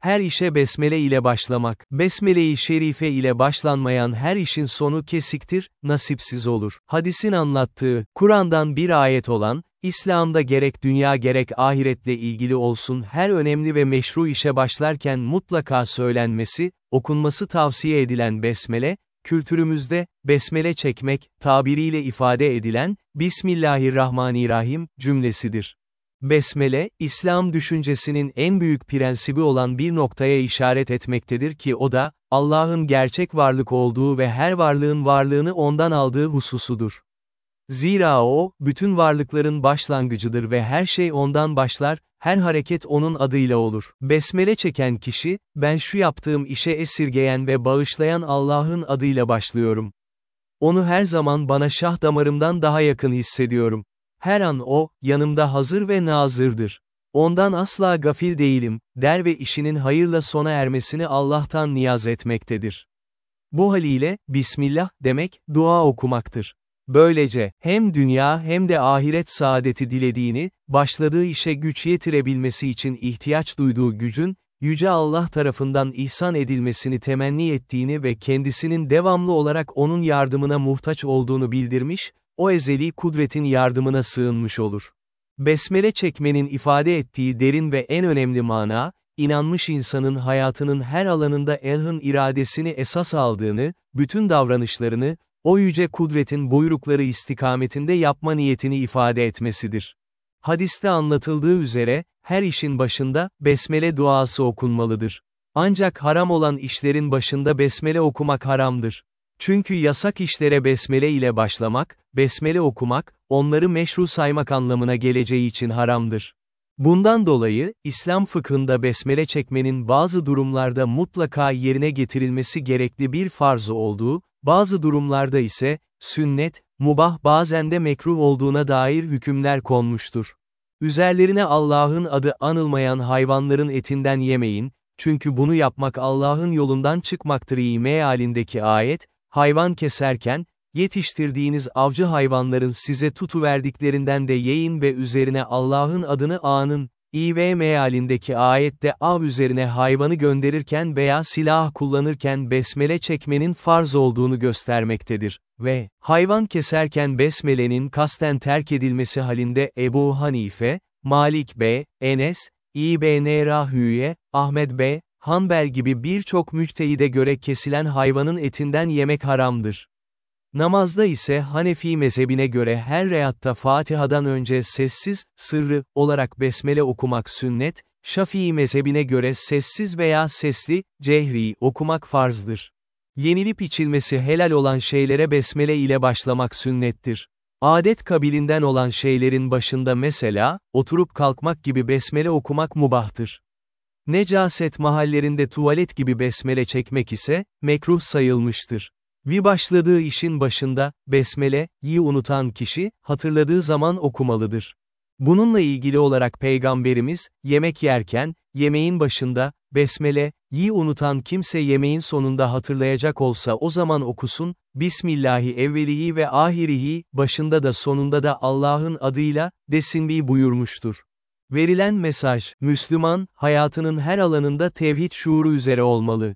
Her işe besmele ile başlamak. Besmele-i şerife ile başlanmayan her işin sonu kesiktir, nasipsiz olur. Hadisin anlattığı, Kur'an'dan bir ayet olan, İslam'da gerek dünya gerek ahiretle ilgili olsun her önemli ve meşru işe başlarken mutlaka söylenmesi, okunması tavsiye edilen besmele, kültürümüzde, besmele çekmek, tabiriyle ifade edilen, Bismillahirrahmanirrahim, cümlesidir. Besmele, İslam düşüncesinin en büyük prensibi olan bir noktaya işaret etmektedir ki o da, Allah'ın gerçek varlık olduğu ve her varlığın varlığını ondan aldığı hususudur. Zira o, bütün varlıkların başlangıcıdır ve her şey ondan başlar, her hareket onun adıyla olur. Besmele çeken kişi, ben şu yaptığım işe esirgeyen ve bağışlayan Allah'ın adıyla başlıyorum. Onu her zaman bana şah damarımdan daha yakın hissediyorum. Her an o, yanımda hazır ve nazırdır. Ondan asla gafil değilim, der ve işinin hayırla sona ermesini Allah'tan niyaz etmektedir. Bu haliyle, Bismillah, demek, dua okumaktır. Böylece, hem dünya hem de ahiret saadeti dilediğini, başladığı işe güç yetirebilmesi için ihtiyaç duyduğu gücün, Yüce Allah tarafından ihsan edilmesini temenni ettiğini ve kendisinin devamlı olarak onun yardımına muhtaç olduğunu bildirmiş, o ezeli kudretin yardımına sığınmış olur. Besmele çekmenin ifade ettiği derin ve en önemli mana, inanmış insanın hayatının her alanında Elh'ın iradesini esas aldığını, bütün davranışlarını, o yüce kudretin buyrukları istikametinde yapma niyetini ifade etmesidir. Hadiste anlatıldığı üzere, her işin başında, besmele duası okunmalıdır. Ancak haram olan işlerin başında besmele okumak haramdır. Çünkü yasak işlere besmele ile başlamak, besmele okumak, onları meşru saymak anlamına geleceği için haramdır. Bundan dolayı, İslam fıkhında besmele çekmenin bazı durumlarda mutlaka yerine getirilmesi gerekli bir farz olduğu, bazı durumlarda ise, sünnet, mubah bazen de mekruh olduğuna dair hükümler konmuştur. Üzerlerine Allah'ın adı anılmayan hayvanların etinden yemeyin, çünkü bunu yapmak Allah'ın yolundan çıkmaktır iyi mealindeki ayet, hayvan keserken, yetiştirdiğiniz avcı hayvanların size tutuverdiklerinden de yiyin ve üzerine Allah'ın adını anın, İV mealindeki ayette av üzerine hayvanı gönderirken veya silah kullanırken besmele çekmenin farz olduğunu göstermektedir. Ve, hayvan keserken besmelenin kasten terk edilmesi halinde Ebu Hanife, Malik B., Enes, İbn Rahüye, Ahmet B., Hanbel gibi birçok müçtehide göre kesilen hayvanın etinden yemek haramdır. Namazda ise Hanefi mezhebine göre her reyatta Fatiha'dan önce sessiz, sırrı, olarak besmele okumak sünnet, Şafii mezhebine göre sessiz veya sesli, cehri, okumak farzdır. Yenilip içilmesi helal olan şeylere besmele ile başlamak sünnettir. Adet kabilinden olan şeylerin başında mesela, oturup kalkmak gibi besmele okumak mubahtır. Necaset mahallerinde tuvalet gibi besmele çekmek ise, mekruh sayılmıştır. Vi başladığı işin başında, besmele, yi unutan kişi, hatırladığı zaman okumalıdır. Bununla ilgili olarak Peygamberimiz, yemek yerken, yemeğin başında, besmele, yi unutan kimse yemeğin sonunda hatırlayacak olsa o zaman okusun, Bismillahi evvelihi ve ahirihi, başında da sonunda da Allah'ın adıyla, desin bir buyurmuştur. Verilen mesaj, Müslüman, hayatının her alanında tevhid şuuru üzere olmalı.